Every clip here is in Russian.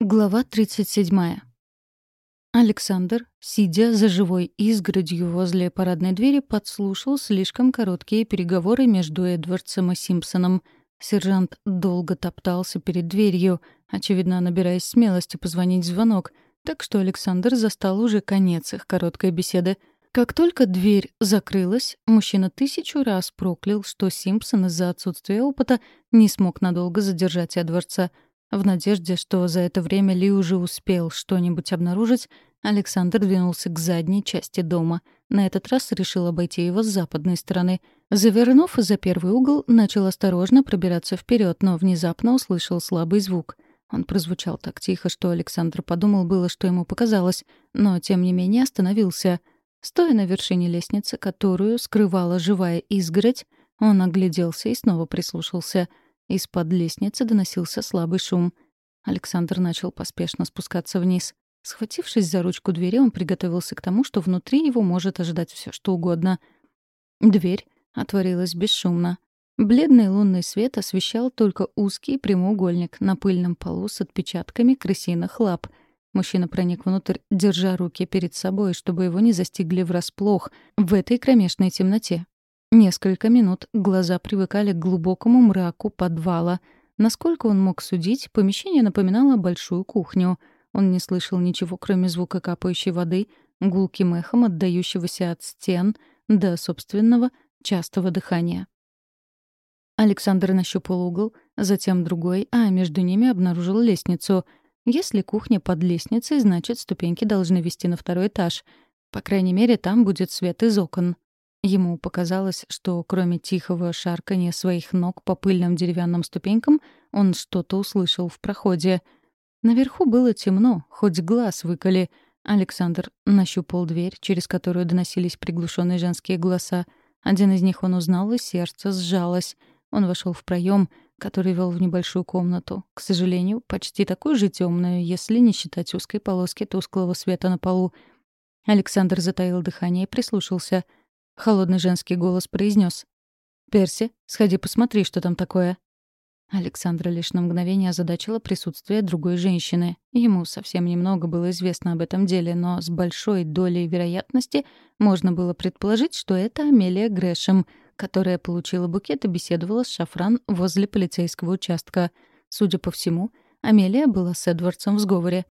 Глава 37. Александр, сидя за живой изгородью возле парадной двери, подслушал слишком короткие переговоры между Эдвардсом и Симпсоном. Сержант долго топтался перед дверью, очевидно, набираясь смелости позвонить звонок, так что Александр застал уже конец их короткой беседы. Как только дверь закрылась, мужчина тысячу раз проклял, что Симпсон из-за отсутствия опыта не смог надолго задержать Эдвардса — в надежде, что за это время Ли уже успел что-нибудь обнаружить, Александр двинулся к задней части дома. На этот раз решил обойти его с западной стороны. Завернув за первый угол, начал осторожно пробираться вперед, но внезапно услышал слабый звук. Он прозвучал так тихо, что Александр подумал было, что ему показалось, но тем не менее остановился. Стоя на вершине лестницы, которую скрывала живая изгородь, он огляделся и снова прислушался — из-под лестницы доносился слабый шум. Александр начал поспешно спускаться вниз. Схватившись за ручку двери, он приготовился к тому, что внутри его может ожидать все, что угодно. Дверь отворилась бесшумно. Бледный лунный свет освещал только узкий прямоугольник на пыльном полу с отпечатками крысиных лап. Мужчина проник внутрь, держа руки перед собой, чтобы его не застигли врасплох в этой кромешной темноте. Несколько минут глаза привыкали к глубокому мраку подвала. Насколько он мог судить, помещение напоминало большую кухню. Он не слышал ничего, кроме звука капающей воды, гулким эхом, отдающегося от стен, до собственного частого дыхания. Александр нащупал угол, затем другой, а между ними обнаружил лестницу. Если кухня под лестницей, значит, ступеньки должны вести на второй этаж. По крайней мере, там будет свет из окон. Ему показалось, что кроме тихого шарканья своих ног по пыльным деревянным ступенькам, он что-то услышал в проходе. Наверху было темно, хоть глаз выколи. Александр нащупал дверь, через которую доносились приглушенные женские голоса. Один из них он узнал, и сердце сжалось. Он вошел в проем, который вел в небольшую комнату. К сожалению, почти такую же темную, если не считать узкой полоски тусклого света на полу. Александр затаил дыхание и прислушался — Холодный женский голос произнес: «Перси, сходи посмотри, что там такое». Александра лишь на мгновение озадачила присутствие другой женщины. Ему совсем немного было известно об этом деле, но с большой долей вероятности можно было предположить, что это Амелия Грэшем, которая получила букет и беседовала с Шафран возле полицейского участка. Судя по всему, Амелия была с Эдвардсом в сговоре.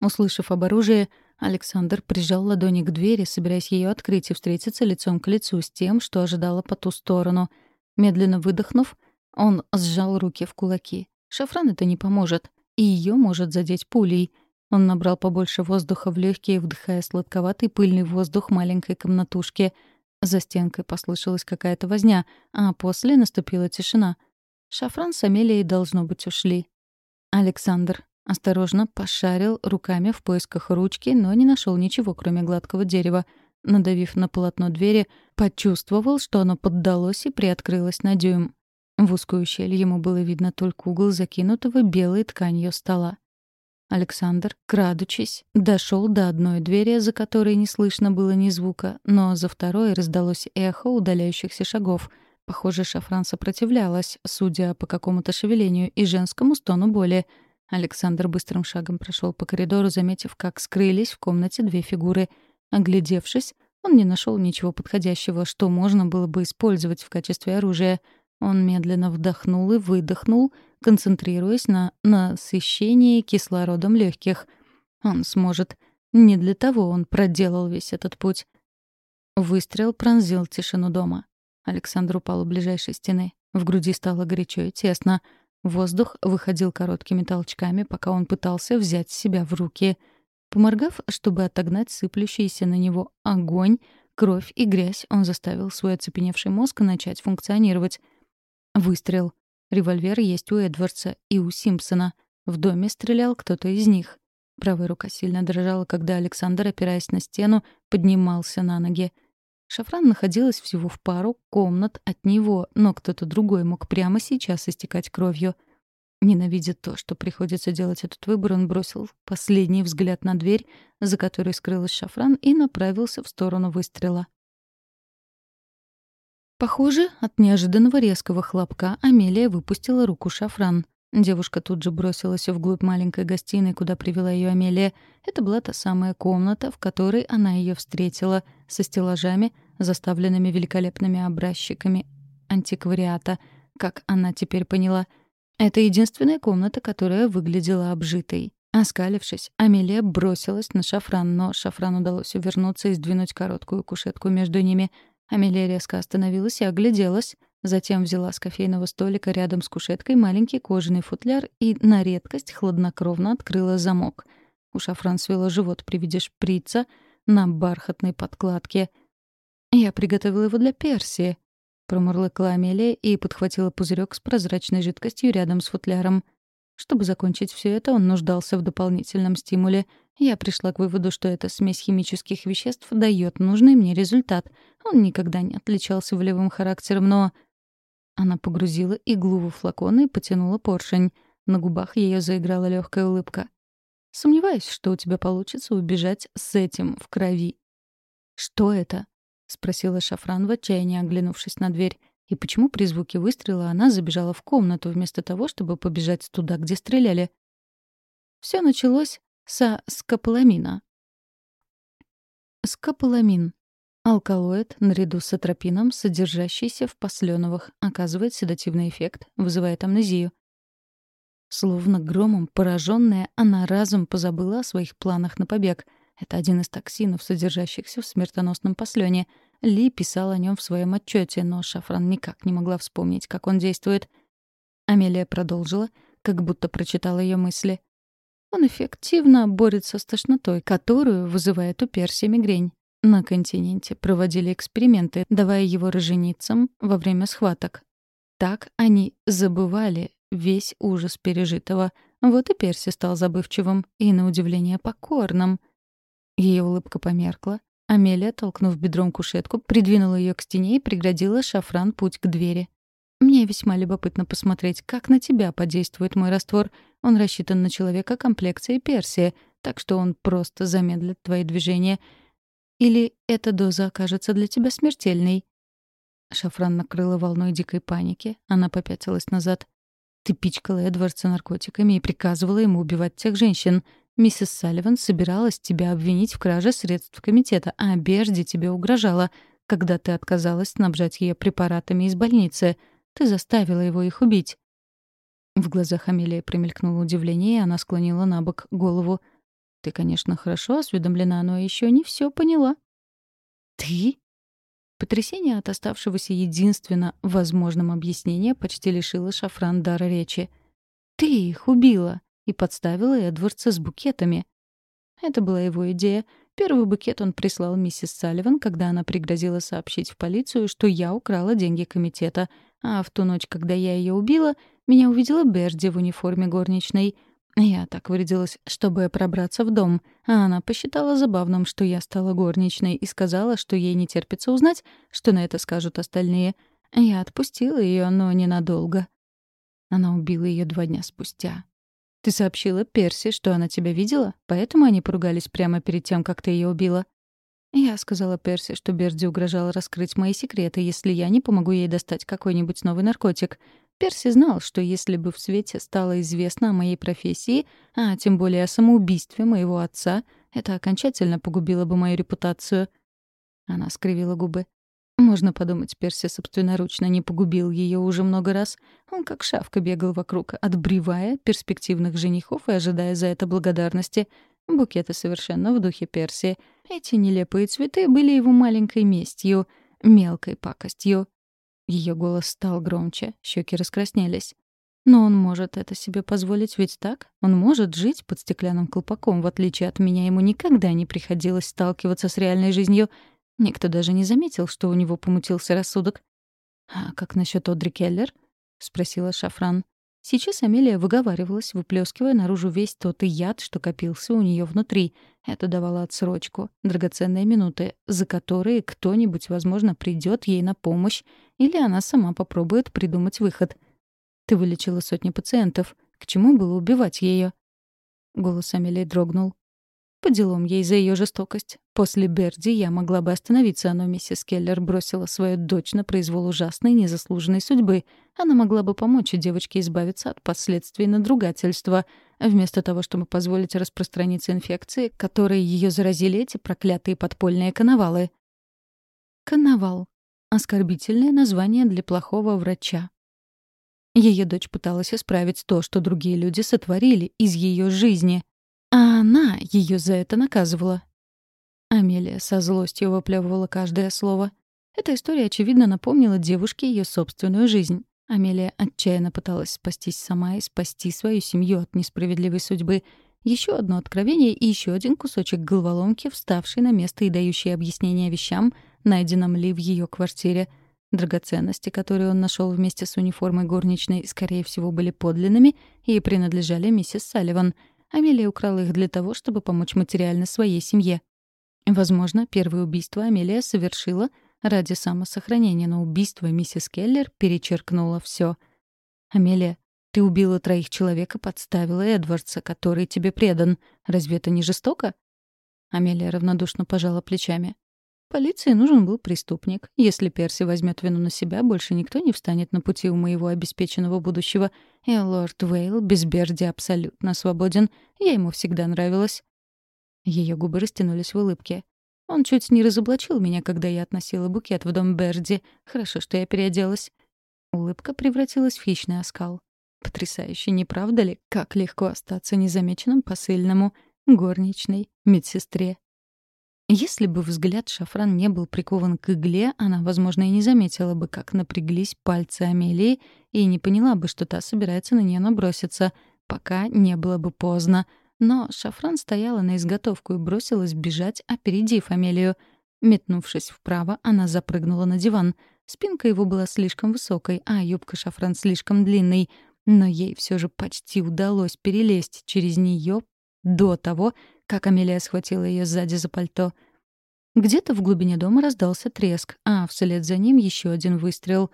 Услышав об оружии, Александр прижал ладони к двери, собираясь ее открыть и встретиться лицом к лицу с тем, что ожидало по ту сторону. Медленно выдохнув, он сжал руки в кулаки. Шафран это не поможет, и ее может задеть пулей. Он набрал побольше воздуха в легкие, вдыхая сладковатый пыльный воздух маленькой комнатушки. За стенкой послышалась какая-то возня, а после наступила тишина. Шафран с Амелией, должно быть, ушли. Александр Осторожно пошарил руками в поисках ручки, но не нашел ничего, кроме гладкого дерева. Надавив на полотно двери, почувствовал, что оно поддалось и приоткрылось на дюйм. В узкую щель ему было видно только угол закинутого белой тканью стола. Александр, крадучись, дошел до одной двери, за которой не слышно было ни звука, но за второй раздалось эхо удаляющихся шагов. Похоже, Шафран сопротивлялась, судя по какому-то шевелению и женскому стону боли — Александр быстрым шагом прошел по коридору, заметив, как скрылись в комнате две фигуры. Оглядевшись, он не нашел ничего подходящего, что можно было бы использовать в качестве оружия. Он медленно вдохнул и выдохнул, концентрируясь на насыщении кислородом легких. Он сможет. Не для того он проделал весь этот путь. Выстрел пронзил тишину дома. Александр упал у ближайшей стены. В груди стало горячо и тесно. Воздух выходил короткими толчками, пока он пытался взять себя в руки. Поморгав, чтобы отогнать сыплющийся на него огонь, кровь и грязь, он заставил свой оцепеневший мозг начать функционировать. Выстрел. Револьвер есть у Эдвардса и у Симпсона. В доме стрелял кто-то из них. Правая рука сильно дрожала, когда Александр, опираясь на стену, поднимался на ноги. Шафран находилась всего в пару комнат от него, но кто-то другой мог прямо сейчас истекать кровью. Ненавидя то, что приходится делать этот выбор, он бросил последний взгляд на дверь, за которой скрылась Шафран, и направился в сторону выстрела. Похоже, от неожиданного резкого хлопка Амелия выпустила руку Шафран. Девушка тут же бросилась вглубь маленькой гостиной, куда привела ее Амелия. Это была та самая комната, в которой она ее встретила, со стеллажами, заставленными великолепными образчиками антиквариата, как она теперь поняла. Это единственная комната, которая выглядела обжитой. Оскалившись, Амелия бросилась на шафран, но шафран удалось увернуться и сдвинуть короткую кушетку между ними. Амелия резко остановилась и огляделась, затем взяла с кофейного столика рядом с кушеткой маленький кожаный футляр и на редкость хладнокровно открыла замок. У шафран свело живот при виде шприца на бархатной подкладке. «Я приготовила его для Персии», — промурлыкала Амелия и подхватила пузырек с прозрачной жидкостью рядом с футляром — чтобы закончить все это, он нуждался в дополнительном стимуле. Я пришла к выводу, что эта смесь химических веществ дает нужный мне результат. Он никогда не отличался волевым характером, но... Она погрузила иглу во флакон и потянула поршень. На губах ее заиграла легкая улыбка. «Сомневаюсь, что у тебя получится убежать с этим в крови». «Что это?» — спросила Шафран в отчаянии, оглянувшись на дверь. И почему при звуке выстрела она забежала в комнату вместо того, чтобы побежать туда, где стреляли? Все началось со скополамина. Скополамин. Алкалоид наряду с атропином, содержащийся в посленовых, оказывает седативный эффект, вызывает амнезию. Словно громом пораженная, она разом позабыла о своих планах на побег. Это один из токсинов, содержащихся в смертоносном послене — ли писал о нем в своем отчете, но Шафран никак не могла вспомнить, как он действует. Амелия продолжила, как будто прочитала ее мысли. Он эффективно борется с тошнотой, которую вызывает у Перси мигрень. На континенте проводили эксперименты, давая его роженицам во время схваток. Так они забывали весь ужас пережитого. Вот и Перси стал забывчивым и, на удивление, покорным. Ее улыбка померкла, Амелия, толкнув бедром кушетку, придвинула ее к стене и преградила шафран путь к двери. «Мне весьма любопытно посмотреть, как на тебя подействует мой раствор. Он рассчитан на человека комплекции Персия, так что он просто замедлит твои движения. Или эта доза окажется для тебя смертельной?» Шафран накрыла волной дикой паники. Она попятилась назад. «Ты пичкала Эдвардса наркотиками и приказывала ему убивать тех женщин. Миссис Салливан собиралась тебя обвинить в краже средств комитета, а Берди тебе угрожала, когда ты отказалась снабжать ее препаратами из больницы. Ты заставила его их убить». В глазах Амелии промелькнуло удивление, и она склонила на бок голову. «Ты, конечно, хорошо осведомлена, но еще не все поняла». «Ты?» Потрясение от оставшегося единственно возможным объяснения почти лишило Шафран дара речи. «Ты их убила!» и подставила Эдвардса с букетами. Это была его идея. Первый букет он прислал миссис Салливан, когда она пригрозила сообщить в полицию, что я украла деньги комитета. А в ту ночь, когда я ее убила, меня увидела Берди в униформе горничной. Я так вырядилась, чтобы пробраться в дом, а она посчитала забавным, что я стала горничной, и сказала, что ей не терпится узнать, что на это скажут остальные. Я отпустила ее, но ненадолго. Она убила ее два дня спустя. Ты сообщила Перси, что она тебя видела, поэтому они поругались прямо перед тем, как ты ее убила. Я сказала Перси, что Берди угрожала раскрыть мои секреты, если я не помогу ей достать какой-нибудь новый наркотик. Перси знал, что если бы в свете стало известно о моей профессии, а тем более о самоубийстве моего отца, это окончательно погубило бы мою репутацию. Она скривила губы. Можно подумать, Перси собственноручно не погубил ее уже много раз. Он как шавка бегал вокруг, отбревая перспективных женихов и ожидая за это благодарности. Букеты совершенно в духе Перси. Эти нелепые цветы были его маленькой местью, мелкой пакостью. Ее голос стал громче, щеки раскраснелись. Но он может это себе позволить, ведь так? Он может жить под стеклянным колпаком, в отличие от меня. Ему никогда не приходилось сталкиваться с реальной жизнью — Никто даже не заметил, что у него помутился рассудок. «А как насчет Одри Келлер?» — спросила Шафран. Сейчас Амелия выговаривалась, выплескивая наружу весь тот яд, что копился у нее внутри. Это давало отсрочку, драгоценные минуты, за которые кто-нибудь, возможно, придет ей на помощь, или она сама попробует придумать выход. «Ты вылечила сотни пациентов. К чему было убивать ее? Голос Амелии дрогнул. По делам ей за ее жестокость. После Берди я могла бы остановиться, но миссис Келлер бросила свою дочь на произвол ужасной, незаслуженной судьбы. Она могла бы помочь девочке избавиться от последствий надругательства, вместо того, чтобы позволить распространиться инфекции, которые ее заразили эти проклятые подпольные коновалы. Коновал. Оскорбительное название для плохого врача. Ее дочь пыталась исправить то, что другие люди сотворили из ее жизни — а она ее за это наказывала. Амелия со злостью выплевывала каждое слово. Эта история, очевидно, напомнила девушке ее собственную жизнь. Амелия отчаянно пыталась спастись сама и спасти свою семью от несправедливой судьбы. Еще одно откровение и еще один кусочек головоломки, вставший на место и дающий объяснение вещам, найденным Ли в ее квартире. Драгоценности, которые он нашел вместе с униформой горничной, скорее всего, были подлинными и принадлежали миссис Салливан — Амелия украла их для того, чтобы помочь материально своей семье. Возможно, первое убийство Амелия совершила ради самосохранения, но убийство миссис Келлер перечеркнуло все. «Амелия, ты убила троих человек и подставила Эдвардса, который тебе предан. Разве это не жестоко?» Амелия равнодушно пожала плечами. Полиции нужен был преступник. Если Перси возьмет вину на себя, больше никто не встанет на пути у моего обеспеченного будущего. И лорд Вейл без Берди абсолютно свободен. Я ему всегда нравилась. Ее губы растянулись в улыбке. Он чуть не разоблачил меня, когда я относила букет в дом Берди. Хорошо, что я переоделась. Улыбка превратилась в хищный оскал. Потрясающе, не правда ли? Как легко остаться незамеченным посыльному, горничной, медсестре, если бы взгляд Шафран не был прикован к игле, она, возможно, и не заметила бы, как напряглись пальцы Амелии, и не поняла бы, что та собирается на нее наброситься, пока не было бы поздно. Но Шафран стояла на изготовку и бросилась бежать, опередив Амелию. Метнувшись вправо, она запрыгнула на диван. Спинка его была слишком высокой, а юбка Шафран слишком длинной. Но ей все же почти удалось перелезть через нее до того, как Амелия схватила ее сзади за пальто. Где-то в глубине дома раздался треск, а вслед за ним еще один выстрел.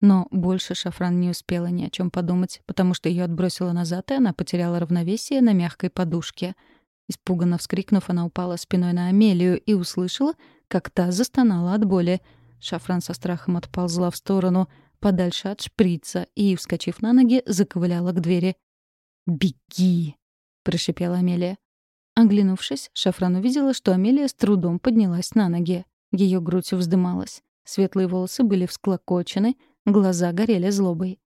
Но больше Шафран не успела ни о чем подумать, потому что ее отбросило назад, и она потеряла равновесие на мягкой подушке. Испуганно вскрикнув, она упала спиной на Амелию и услышала, как та застонала от боли. Шафран со страхом отползла в сторону, подальше от шприца, и, вскочив на ноги, заковыляла к двери. «Беги!» — прошипела Амелия. Оглянувшись, Шафран увидела, что Амелия с трудом поднялась на ноги. Ее грудь вздымалась. Светлые волосы были всклокочены, глаза горели злобой.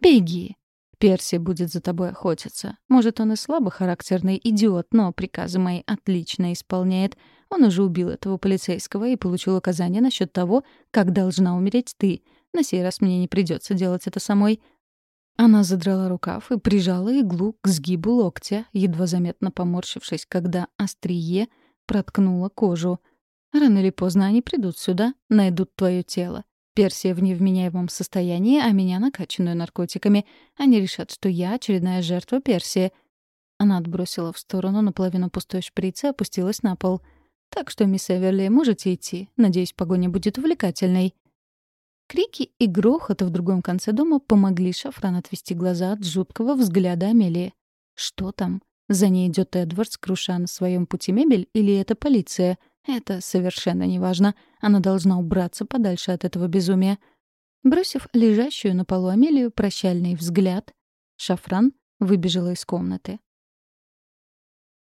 «Беги!» Перси будет за тобой охотиться. Может, он и слабохарактерный идиот, но приказы мои отлично исполняет. Он уже убил этого полицейского и получил указание насчет того, как должна умереть ты. На сей раз мне не придется делать это самой. Она задрала рукав и прижала иглу к сгибу локтя, едва заметно поморщившись, когда острие проткнуло кожу. Рано или поздно они придут сюда, найдут твое тело. Персия в невменяемом состоянии, а меня накачанную наркотиками. Они решат, что я очередная жертва Персии. Она отбросила в сторону наполовину пустой шприц и опустилась на пол. «Так что, мисс Эверли, можете идти. Надеюсь, погоня будет увлекательной». Крики и грохот в другом конце дома помогли Шафран отвести глаза от жуткого взгляда Амелии. Что там? За ней идет Эдвард, круша на своем пути мебель, или это полиция? Это совершенно неважно. Она должна убраться подальше от этого безумия. Бросив лежащую на полу Амелию прощальный взгляд, Шафран выбежала из комнаты.